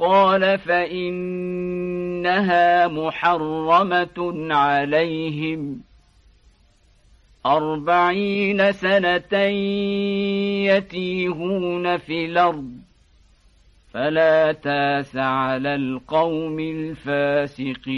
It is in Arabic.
قال فإنها محرمة عليهم. أربعين سنة يتيهون في الأرض. فلا تاس على القوم الفاسقين.